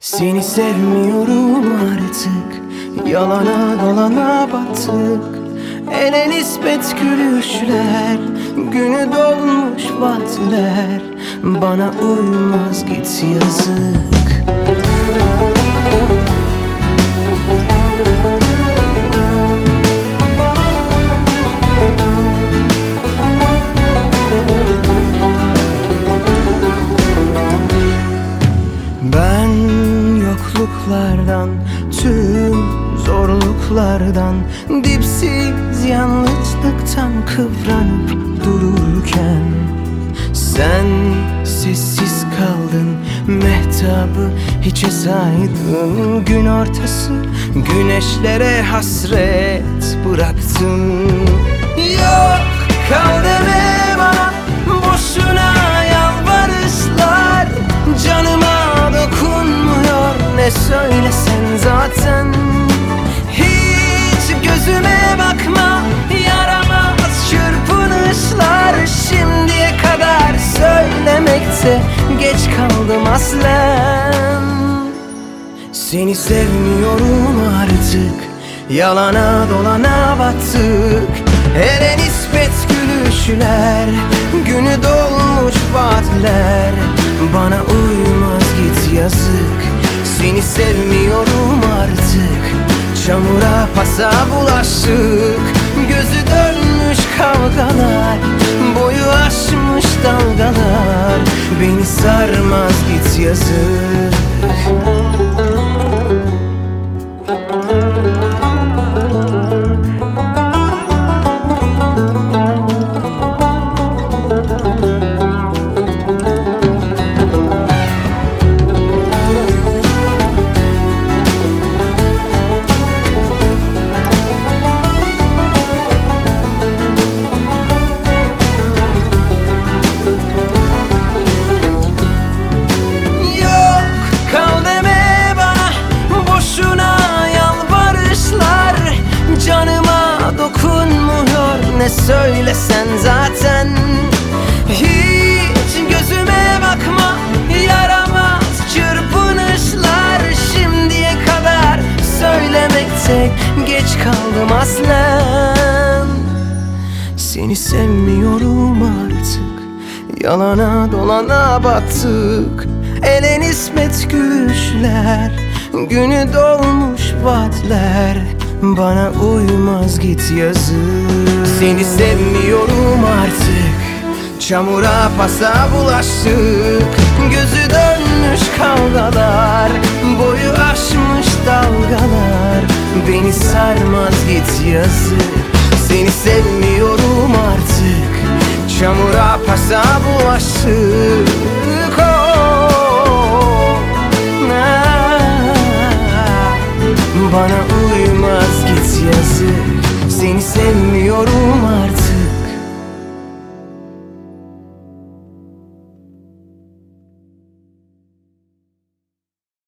Seni sevmiyorum artık. Yalana dolana battık Ele nispet gülüşler Günü dolmuş vaatler Bana uymaz git yazık tüm zorluklardan Dipsiz yalnızlıktan kıvranıp dururken Sen sessiz kaldın, mehtabı hiçe saydın. Gün ortası güneşlere hasret bıraktın. Yok kal deme bana boşuna yalvarışlar. Canıma dokunmuyor ne söylesen zaten. Hiç gözüme bakma yaramaz çırpınışlar Şimdiye kadar söylemekte geç kaldım aslen. Seni sevmiyorum artık Yalana dolana battık Ele nispet gülüşler Günü dolmuş vaatler. Bana uymaz git yazık Seni sevmiyorum Çamura pasa bulaştık. Gözü dönmüş kavgalar. Boyu aşmış dalgalar. Beni sarmaz git yazık söylesen zaten. Hiç gözüme bakma yaramaz çırpınışlar Şimdiye kadar. Söylemekte geç kaldım aslen. Seni sevmiyorum artık. Yalana dolana battık Ele nispet gülüşler Günü dolmuş vaatler. Bana uymaz git yazık Seni sevmiyorum artık. Çamura pasa bulaştık. Gözü dönmüş kavgalar Boyu aşmış dalgalar. Beni sarmaz git yazık. Seni sevmiyorum artık. Çamura pasa bulaştık. Oh. Bana uymaz git yazık seni sevmiyorum artık.